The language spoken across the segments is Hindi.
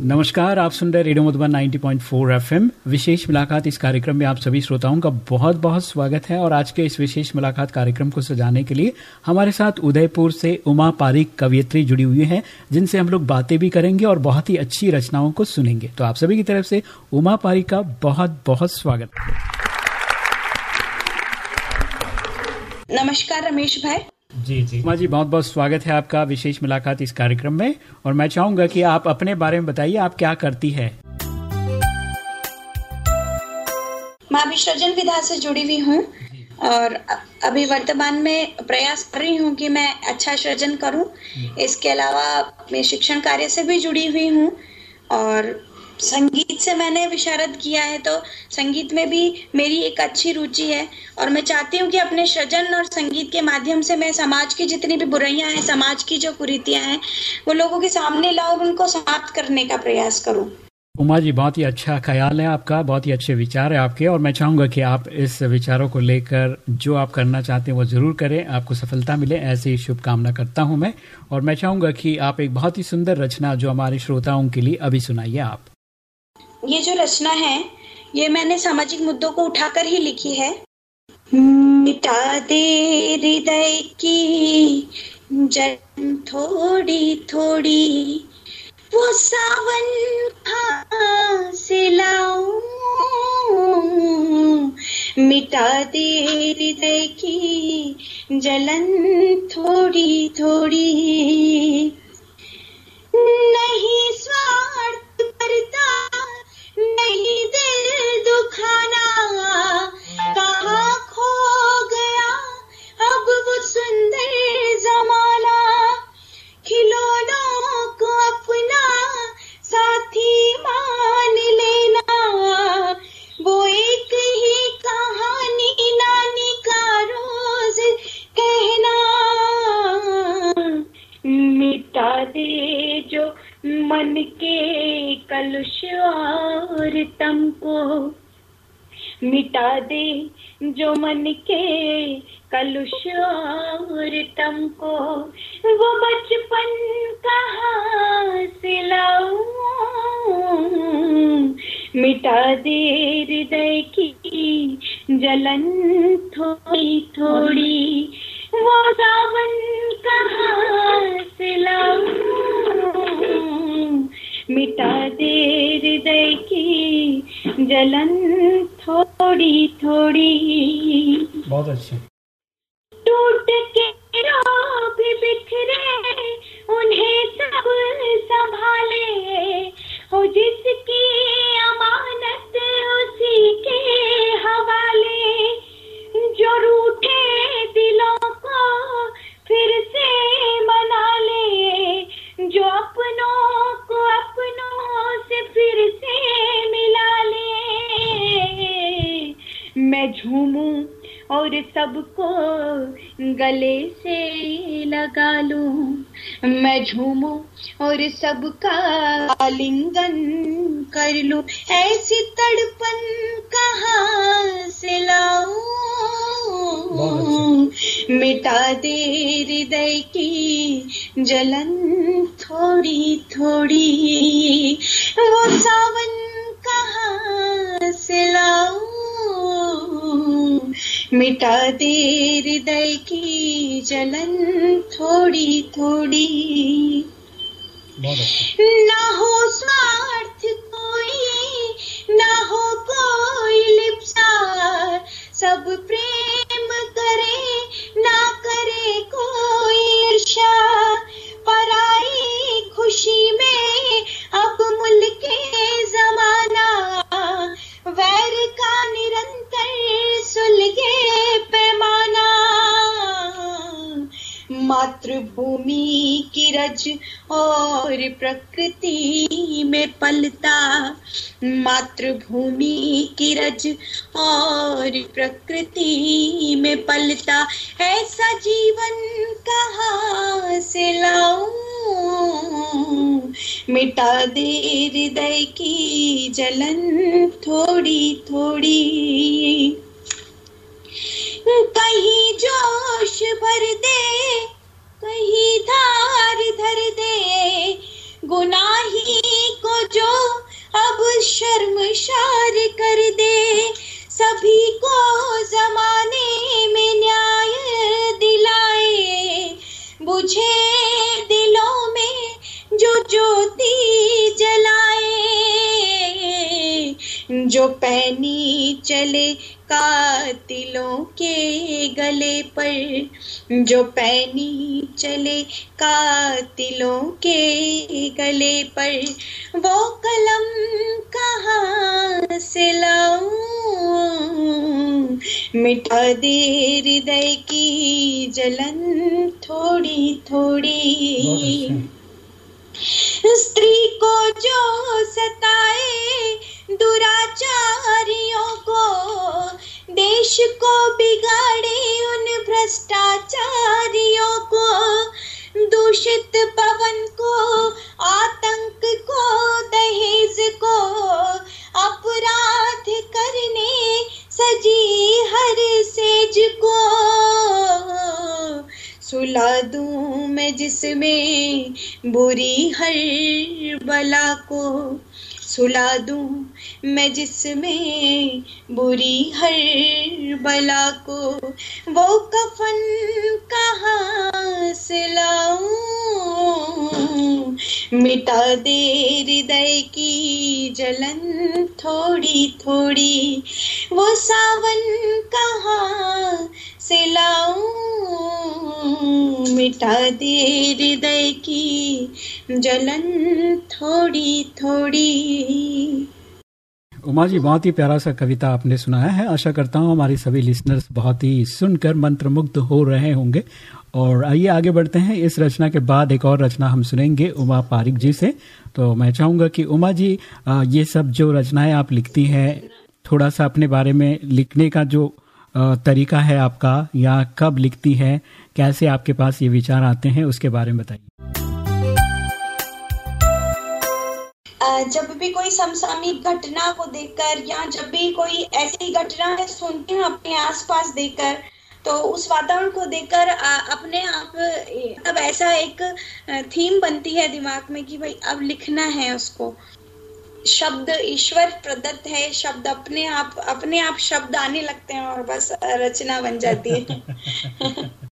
नमस्कार, आप सुन रहे रेडियो मधुबन 90.4 एफएम। विशेष मुलाकात इस कार्यक्रम में आप सभी श्रोताओं का बहुत बहुत स्वागत है और आज के इस विशेष मुलाकात कार्यक्रम को सजाने के लिए हमारे साथ उदयपुर से उमा पारिक कवियत्री जुड़ी हुई हैं, जिनसे हम लोग बातें भी करेंगे और बहुत ही अच्छी रचनाओं को सुनेंगे। तो आप सभी की तरफ़ से उमा पारिक का बहुत बहुत स्वागत। नमस्कार, रमेश भाई। जी जी। उमा जी बहुत बहुत स्वागत है आपका विशेष मुलाकात इस कार्यक्रम में। और मैं चाहूँगा कि आप अपने बारे में बताइए आप क्या करती है? मैं विसर्जन विधा से जुड़ी हुई हूँ और अभी वर्तमान में प्रयास कर रही हूँ कि मैं अच्छा सृजन करूँ। इसके अलावा मैं शिक्षण कार्य से भी जुड़ी हुई हूँ और संगीत से मैंने विशारद किया है तो संगीत में भी मेरी एक अच्छी रुचि है। और मैं चाहती हूँ कि अपने सृजन और संगीत के माध्यम से मैं समाज की जितनी भी बुराइयाँ हैं, समाज की जो कुरीतियाँ हैं, वो लोगों के सामने लाऊं और उनको समाप्त करने का प्रयास करूँ। उमा जी, बहुत ही अच्छा ख्याल है आपका, बहुत ही अच्छे विचार है आपके, और मैं चाहूँगा कि आप इस विचारों को लेकर जो आप करना चाहते हैं, वो ज़रूर करें, आपको सफलता मिले, ऐसी शुभकामना करता हूँ मैं। और मैं चाहूँगा कि आप एक बहुत ही सुंदर रचना जो हमारे श्रोताओं के लिए, अभी सुनाइए आप। ये जो रचना है, ये मैंने सामाजिक मुद्दों को उठाकर ही लिखी है। मिटा दे हृदय की जन थोड़ी थोड़ी, वो सावन से मिटा दे हृदय की जलन थोड़ी थोड़ी, नहीं मन के कलुष और तम को मिटा दे जो मन के कलुष और तम को वो बचपन कहाँ से मिटा दे हृदय की जलन थोड़ी थोड़ी। वो सावन कहाँ से लाऊं मिटा दे हृदय की जलन थोड़ी थोड़ी। बहुत अच्छे। टूट के रो भी बिखरे उन्हें सब संभाले। हो जिसकी अमानत उसी के हवाले जो रूठे मैं झूमूं और सबको गले से लगा लूँ। मैं झूमू और सबका आलिंगन कर लूँ। ऐसी तड़पन कहाँ से लाऊं? मिटा दे हृदय की जलन थोड़ी थोड़ी। वो सावन कहाँ से लाऊं? मिटा दे हृदय की जलन थोड़ी थोड़ी। ना हो स्वार्थ कोई ना हो कोई लिप्सा सब प्रेम करे ना करे कोई ईर्षा पराई खुशी में अब मुल्क मातृभूमि की रज और प्रकृति में पलता। मातृभूमि की रज और प्रकृति में पलता। ऐसा जीवन कहाँ से लाऊं? मिटा दे हृदय की जलन थोड़ी थोड़ी। कहीं जोश भर दे कहीं धार धर दे। गुनाही को जो अब शर्मशार कर दे। सभी को जमाने में न्याय दिलाए। बुझे जो पैनी चले कातिलों के गले पर, जो पैनी चले कातिलों के गले पर, वो कलम कहाँ से लाऊं? मिटा दे हृदय की जलन थोड़ी थोड़ी स्त्री को जो सताए, दुराचारियों को, देश को बिगाड़े उन भ्रष्टाचारियों को, दूषित पवन को, आतंक को, दहेज को, अपराध करने सजी हर सेज को। सुला दूँ जिसमें बुरी हर बला को सुला दूँ मैं जिसमें बुरी हर बला को, वो कफन कहाँ से लाऊं? मिटा दे हृदय की जलन थोड़ी थोड़ी, वो सावन कहाँ से लाऊं? मिटा दे हृदय की जलन थोड़ी थोड़ी उमा जी, बहुत ही प्यारा सा कविता आपने सुनाया है। आशा करता हूँ हमारे सभी लिसनर्स बहुत ही सुनकर मंत्रमुग्ध हो रहे होंगे। और आइए, आगे बढ़ते हैं। इस रचना के बाद एक और रचना हम सुनेंगे, उमा पारिक जी से। तो मैं चाहूँगा कि उमा जी ये सब जो रचनाएँ आप लिखती हैं, थोड़ा सा अपने बारे में लिखने का जो तरीका है आपका, या कब लिखती है, कैसे आपके पास ये विचार आते हैं, उसके बारे में बताइए। जब भी कोई समसामयिक घटना को देखकर या जब भी कोई ऐसी घटना सुनती हूँ अपने आसपास देखकर तो उस वातावरण को देखकर अपने आप अब ऐसा एक थीम बनती है दिमाग में कि भाई अब लिखना है उसको। शब्द ईश्वर प्रदत्त है, शब्द अपने आप अपने आप शब्द आने लगते हैं और बस रचना बन जाती है।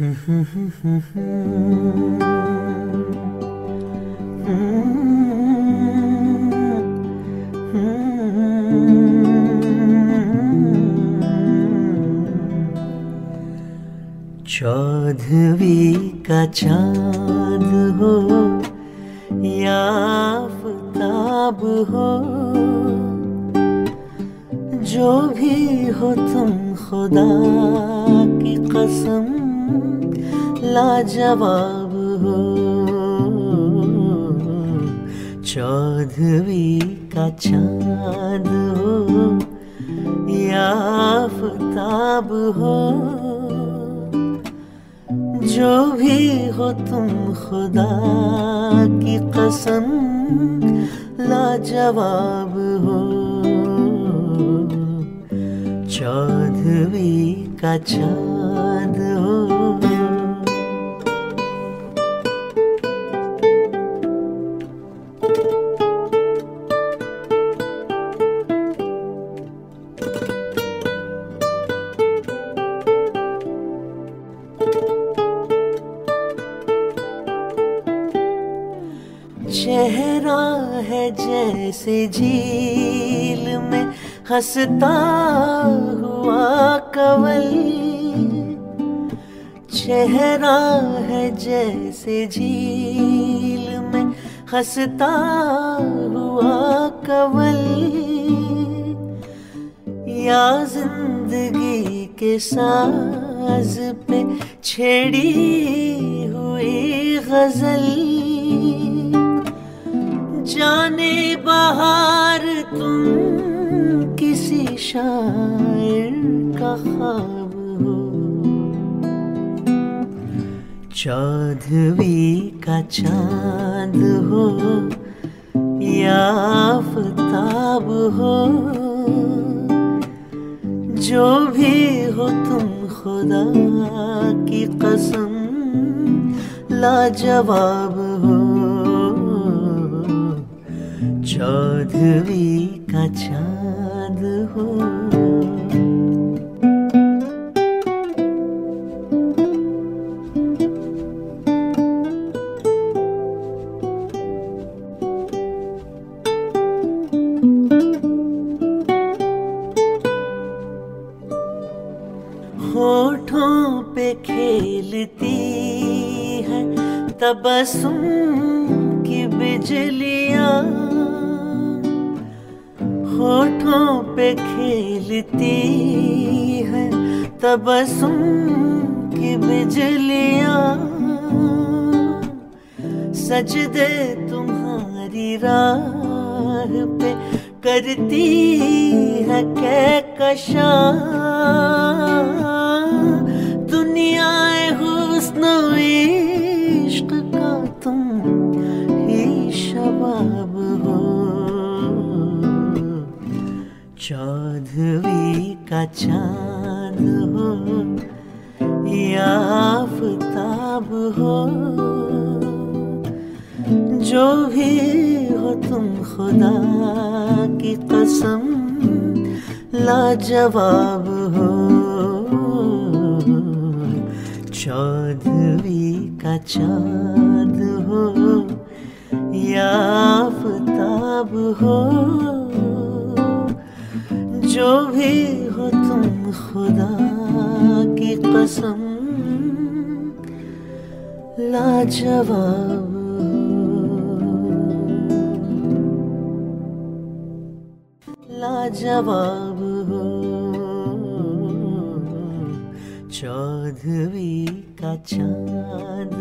चौधवी का चाँद हो या हो जो भी हो तुम खुदा की कसम लाजवाब हो। चौधवी का चाँद हो या हो। जो भी हो तुम खुदा की कसम, लाजवाब हो। चौधवी का चाँद जैसे झील में हंसता हुआ कवल। चेहरा है जैसे झील में हंसता हुआ कवल। या ज़िंदगी के साज पे छेड़ी हुई गज़ल। जाने बाहर तुम किसी शायर का ख्वाब चौधवी का चाँद हो या आफ्ताब हो, जो भी हो तुम खुदा की कसम, लाजवाब चौधरी का चाँद हो। होठों पे खेलती है तबसुम की बिजलियाँ होठों पे खेलती है तबसुम की बिजलियाँ। सजदे तुम्हारी राह पे करती है कै कशा दुनियाए हुस्न इश्क चौधरी का चाँद हो, या आफ्ताब हो। जो भी हो तुम खुदा की कसम, लाजवाब हो। चौधरी का चाँद हो, या आफ्ताब हो। जो भी हो तुम खुदा की कसम, लाजवाब। लाजवाब। चौधरी का चाँद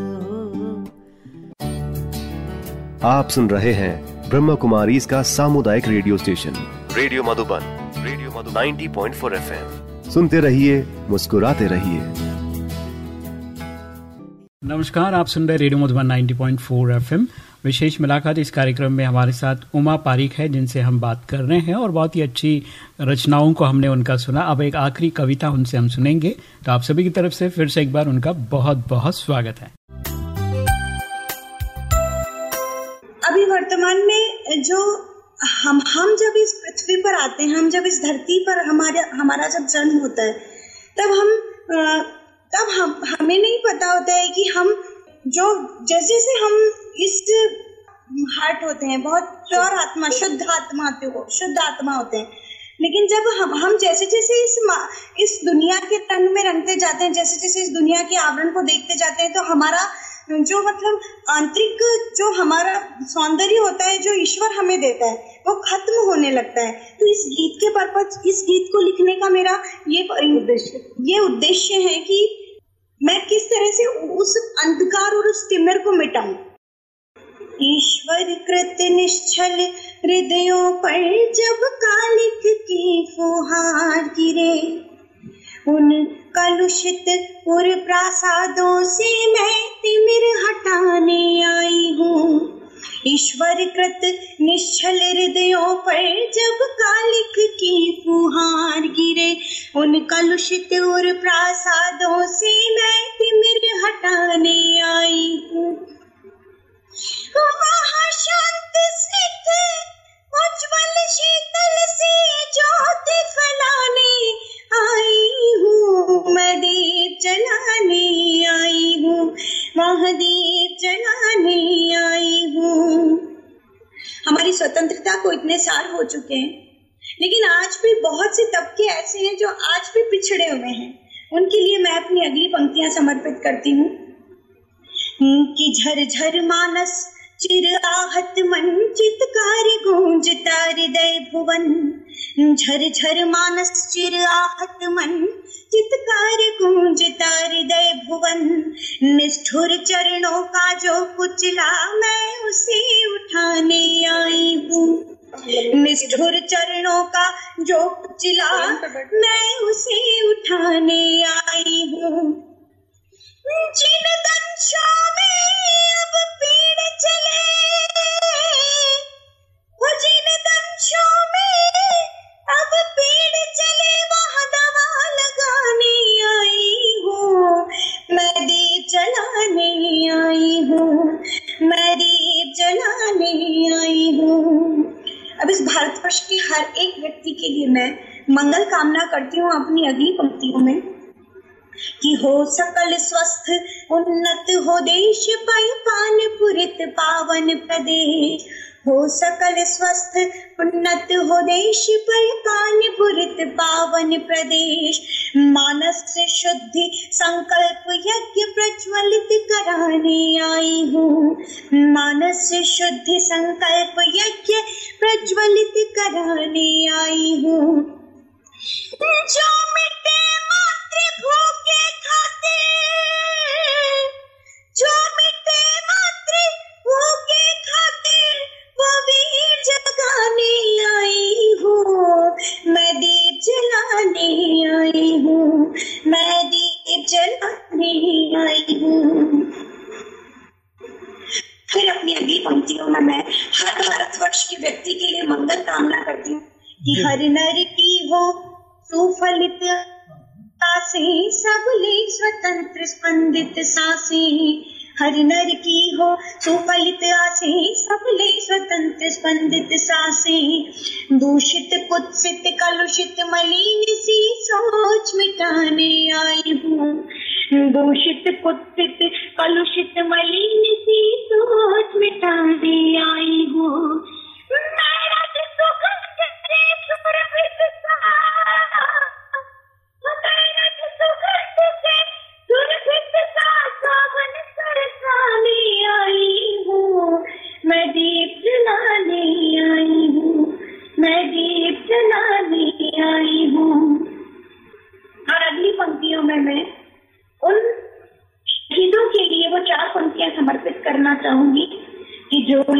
आप सुन रहे हैं ब्रह्म कुमारी इसका सामुदायिक radio station, radio Madhuban. 90.4 FM सुनते रहिए मुस्कुराते रहिए। नमस्कार आप सुन रहे रेडियो मधुबन 90.4 एफएम विशेष मुलाकात इस कार्यक्रम में हमारे साथ उमा पारिक है जिनसे हम बात कर रहे हैं और बहुत ही अच्छी रचनाओं को हमने उनका सुना। अब एक आखिरी कविता उनसे हम सुनेंगे। तो आप सभी की तरफ़ से फिर से एक बार उनका बहुत बहुत स्वागत है। अभी वर्तमान में जो हम हम जब इस पृथ्वी पर आते हैं, हम जब इस धरती पर हमारे, हमारा जब जन्म होता है, तब हम तब हम, हमें नहीं पता होता है कि हम जो जैसे जैसे हम इस हार्ट होते हैं, बहुत प्योर आत्मा, शुद्ध आत्मा होते हो, शुद्ध आत्मा होते हैं, लेकिन जब हम हम जैसे जैसे इस इस दुनिया के तन में रंगते जाते हैं जैसे जैसे इस दुनिया के आवरण को देखते जाते हैं तो हमारा जो मतलब आंतरिक जो हमारा सौंदर्य होता है जो ईश्वर हमें देता है वो खत्म होने लगता है। तो इस गीत के पर्पज इस गीत को लिखने का मेरा ये उद्देश्य। ये उद्देश्य है कि मैं किस तरह से उस अंधकार और उस तिमिर को मिटाऊं। ईश्वर कृत निश्चल हृदयों पर जब कालिक की फुहार गिरे उन कलुषित पुर प्रासादों से मैं तिमिर हटाने आई हूँ। ईश्वर कृत निश्चल हृदयों पर जब कालिक की फुहार गिरे, उन कलुषित और प्रासादों से मैं तिमिर हटाने आई हूँ। शांत स्निग्ध उज्जवल शीतल से ज्योति फैलाने आई हूँ मैं दीप जलाने आई हूँ, महादीप जलाने आई हूँ। हमारी स्वतंत्रता को इतने साल हो चुके हैं, लेकिन आज भी बहुत से तबके ऐसे हैं जो आज भी पिछड़े हुए हैं। उनके लिए मैं अपनी अगली पंक्तियाँ समर्पित करती हूँ। कि झर झर मानस चिर आहत मन चितकार गूंजता हृदय भुवन। झर झर मानस चिर आहत मन चितकार गूंजता हृदय भुवन। निष्ठुर चरणों का जो कुचला, मैं उसे उठाने आई हूँ। निष्ठुर चरणों का जो कुचला, मैं उसे उठाने आई हूँ। जिन दंशों में अब भारतवर्ष के हर एक व्यक्ति के लिए मैं मंगल कामना करती हूँ अपनी अगली पंक्तियों में। कि हो सकल स्वस्थ, उन्नत हो देश पय पान पुरित पावन प्रदेश। हो सकल स्वस्थ, उन्नत हो देश पय पान पुरित पावन प्रदेश। मानस शुद्धि, संकल्प यज्ञ प्रज्वलित कराने आई हूँ। मानस शुद्धि, संकल्प यज्ञ प्रज्वलित कराने आई हूँ। जो मिटे फिर अपनी अगली पंक्तियों में मैं हर भारतवर्ष के व्यक्ति के लिए मंगल कामना करती हूँ कि हर नर की हो सुफलित आसे सबले स्वतंत्र स्पंदित सासे। हर नर की हो, सुफलित आसे सबले स्वतंत्र स्पंदित सासे। दूषित, कुत्सित, कलुषित, मलिन सी सोच मिटाने आई हूँ। दूषित, कुत्सित, कलुषित, मलिन सी सोच मिटाने आई हूँ। मेरा कि जो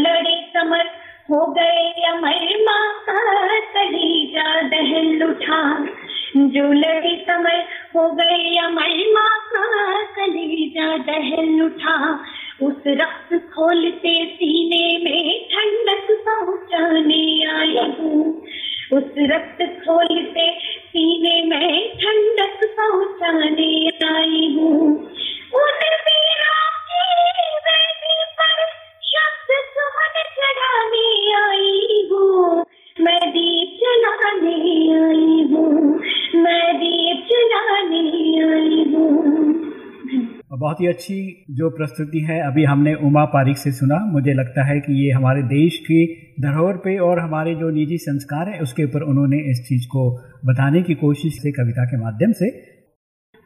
अच्छी जो प्रस्तुति है, अभी हमने उमा पारिक से सुना। मुझे लगता है कि ये हमारे देश की धरोहर पे और हमारे जो निजी संस्कार है, उसके ऊपर उन्होंने इस चीज़ को बताने की कोशिश की कविता के माध्यम से।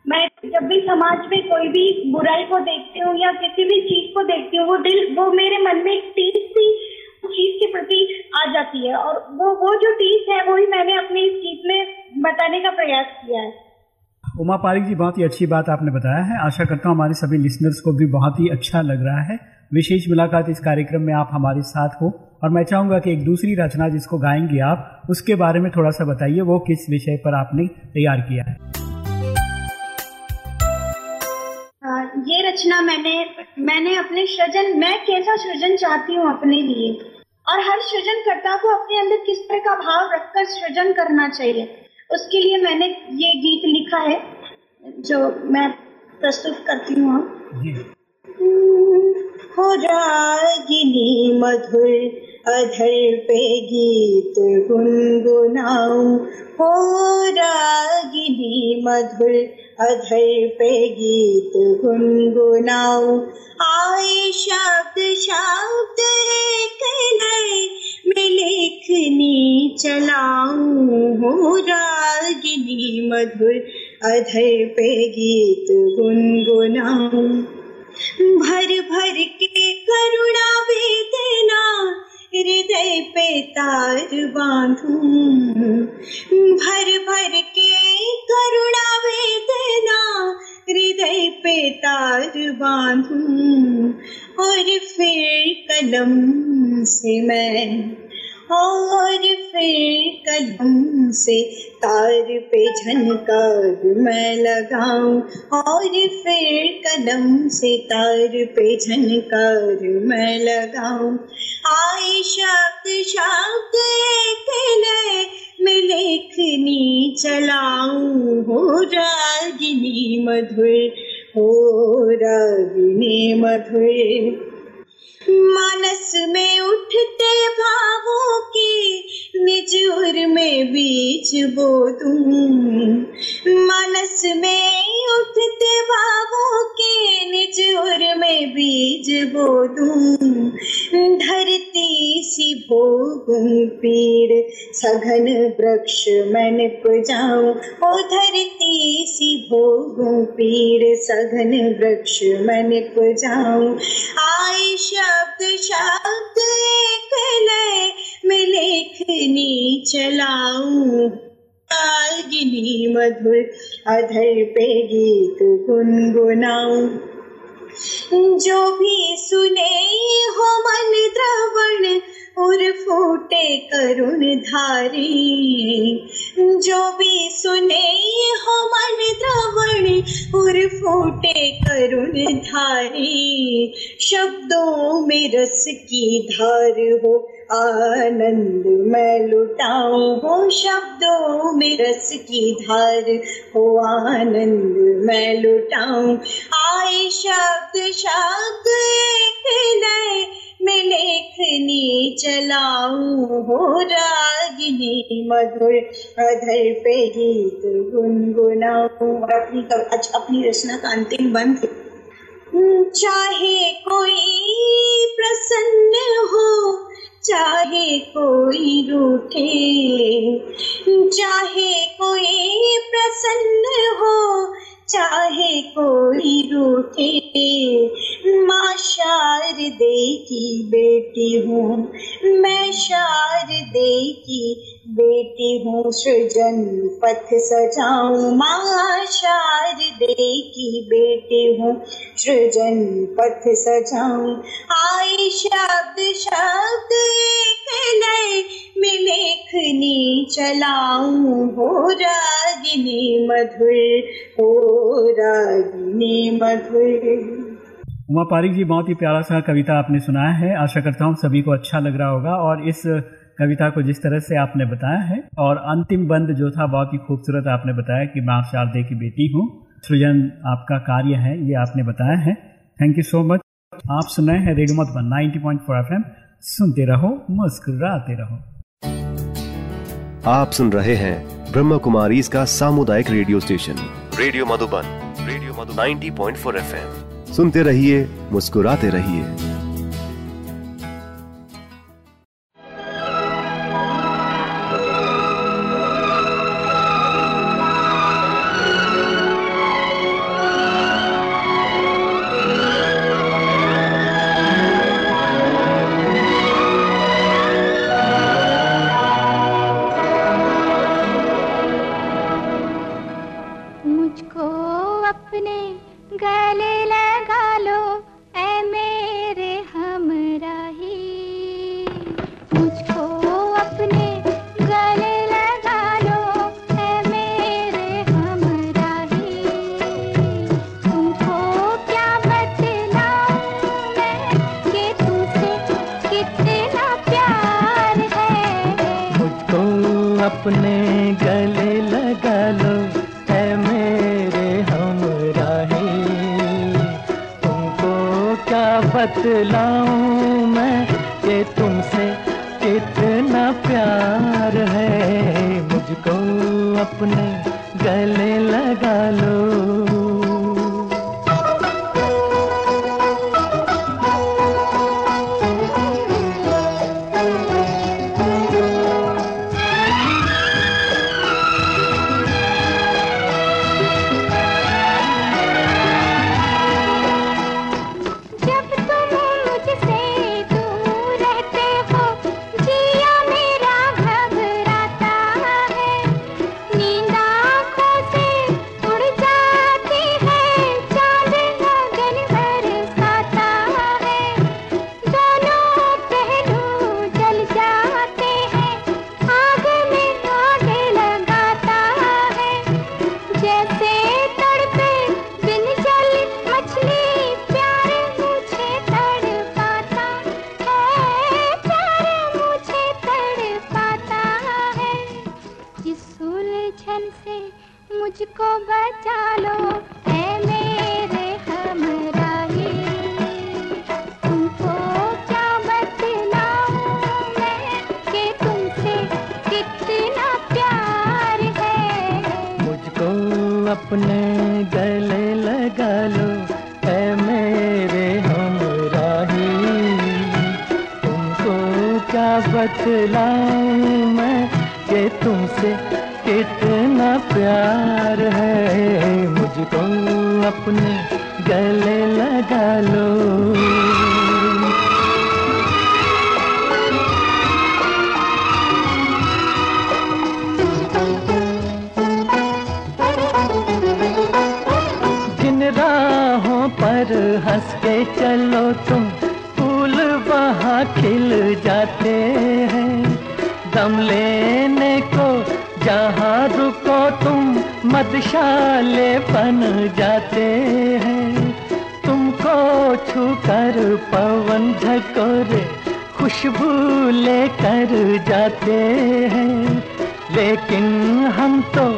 मैं जब भी समाज में कोई भी बुराई को देखती हूँ या किसी भी चीज़ को देखती हूँ, वो दिल, वो मेरे मन में एक टीस सी चीज़ के प्रति आ जाती है और वो वो जो टीस है वही मैंने अपनी इस चीज़ में बताने का प्रयास किया है। उमा पारिक जी, बहुत ही अच्छी बात आपने बताया है। आशा करता हूँ हमारे सभी लिसनर्स को भी बहुत ही अच्छा लग रहा है। विशेष मुलाकात इस कार्यक्रम में आप हमारे साथ हो। और मैं चाहूँगा कि एक दूसरी रचना जिसको गाएँगे आप, उसके बारे में थोड़ा सा बताइए, वो किस विषय पर आपने तैयार किया है? ये रचना मैंने मैंने अपने सृजन, मैं कैसा सृजन चाहती हूँ अपने लिए? और हर सृजनकर्ता को अपने अंदर किस तरह का भाव रखकर सृजन करना चाहिए? उसके लिए मैंने ये गीत लिखा है जो मैं प्रस्तुत करती हूँ। हो रागिनी मधुर अधर पे गीत गुनगुनाऊं। हो रागिनी मधुर अधर पे गीत गुनगुनाऊं। आए शब्द शब्द एक लेखनी चलाऊं, हो रागिनी मधुर अधर पे गीत गुनगुनाऊं। भर भर के करुणा वेदना हृदय पे तार बांधूं। भर भर के करुणा वेदना हृदय पे तार बांधूं। और फिर कलम से मैं और फिर कदम से तार पे झनकार मैं लगाऊँ। और फिर कदम से तार पे झनकार मैं लगाऊँ। आए शब्द शब्द नए, मैं लेखनी चलाऊं। हो रागिनी मधुर, हो रागिनी मधुर। मानस में उठते भावों की निज उर में बीच बो मानस में उठते भावों के निज उर में बीज बो धरती सी भोगूं पीड़, सघन वृक्ष मैंने जाऊँ। ओ धरती सी भोगूं पीड़, सघन वृक्ष मैंने जाऊँ। आई शब्द शब्द एक लय, में लेखनी चलाऊं। आगिनी मधुर अधर पे गीत गुनगुनाऊं। जो भी सुने हो मन द्रवण और फूटे करुण धारी। जो भी सुने हो मन द्रवण, और फूटे करुण धारी। शब्दों में रस की धार हो, आनंद मैं लुटाऊं हो। शब्दों में रस की धार हो, आनंद मैं लुटाऊं। आए शब्द शब्द एक नए मैं लेखनी चलाऊं हो रागिनी मधुर अधर पे गीत गुनगुनाऊं। अपनी आज अपनी रचना का अंतिम बंद चाहे कोई प्रसन्न हो, चाहे कोई रूठे, चाहे कोई प्रसन्न हो चाहे कोई रूठे। माँ शारदे की बेटी हूँ। मैं शारदे की बेटी हूँ सृजन, पथ सजाऊं माँ शारदे की बेटी हूँ सृजन, पथ सजाऊं। आई शब्द शब्द एक नए में लेखनी चलाऊं। हो रागिनी मधुर, हो रागिनी मधुर। उमा पारिक जी, बहुत ही प्यारा सा कविता आपने सुनाया है। आशा करता हूँ सभी को अच्छा लग रहा होगा और इस कविता को जिस तरह से आपने बताया है, और अंतिम बंद जो था, बहुत ही खूबसूरत आपने बताया कि मैं आप शारदे की बेटी हूँ। सृजन, आपका कार्य है, ये आपने बताया है। थैंक यू सो मच आप सुन रहे हैं रेडियो मधुबन 90.4 एफएम। सुनते रहो, मुस्कुराते रहो। आप सुन रहे हैं ब्रह्म कुमारी इसका सामुदायिक radio station. Radio Madhuban, radio Madhu 90.4 FM. सुनते रहिए, मुस्कुराते रहिए। अपने गले लगा लो, ऐ मेरे हमराही। मुझको अपने गले लगा लो मेरे तुमको क्या कितना प्यार है? अपने बतलाऊं मैं कि तुमसे कितना प्यार है। मुझको अपने गले लगा लो। बतलाऊं मैं कि तुमसे कितना प्यार है। मुझको अपने तुम मदशाले बन जाते हैं। तुमको छू कर पवन झकोरे खुशबू लेकर जाते हैं। लेकिन हम तो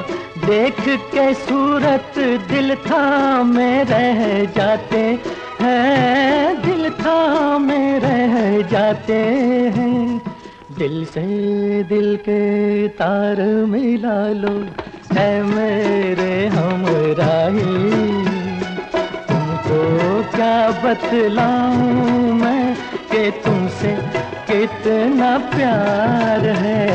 देख के सूरत दिल था में रह जाते हैं। दिल था में रह जाते हैं। दिल से दिल के तार मिला लो, है मेरे हम राही। तुमको क्या बतलाऊं मैं कि तुमसे कितना प्यार है?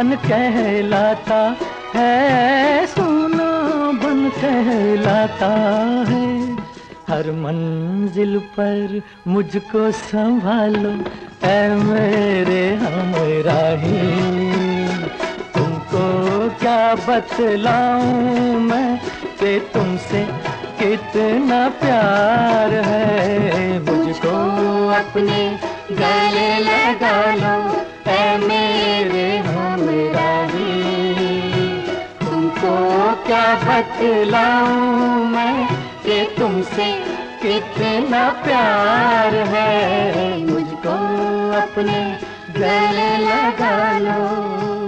बन कहलाता है, सोना बन कहलाता है। हर मंजिल पर मुझको संभालो, ऐ मेरे हम राही। तुमको क्या बतलाऊं मैं कि तुमसे कितना प्यार है? मुझको अपने गले लगा लो, ऐ मेरे क्या बतलाऊं मैं कि तुमसे कितना प्यार है? मुझको अपने गले लगा लो।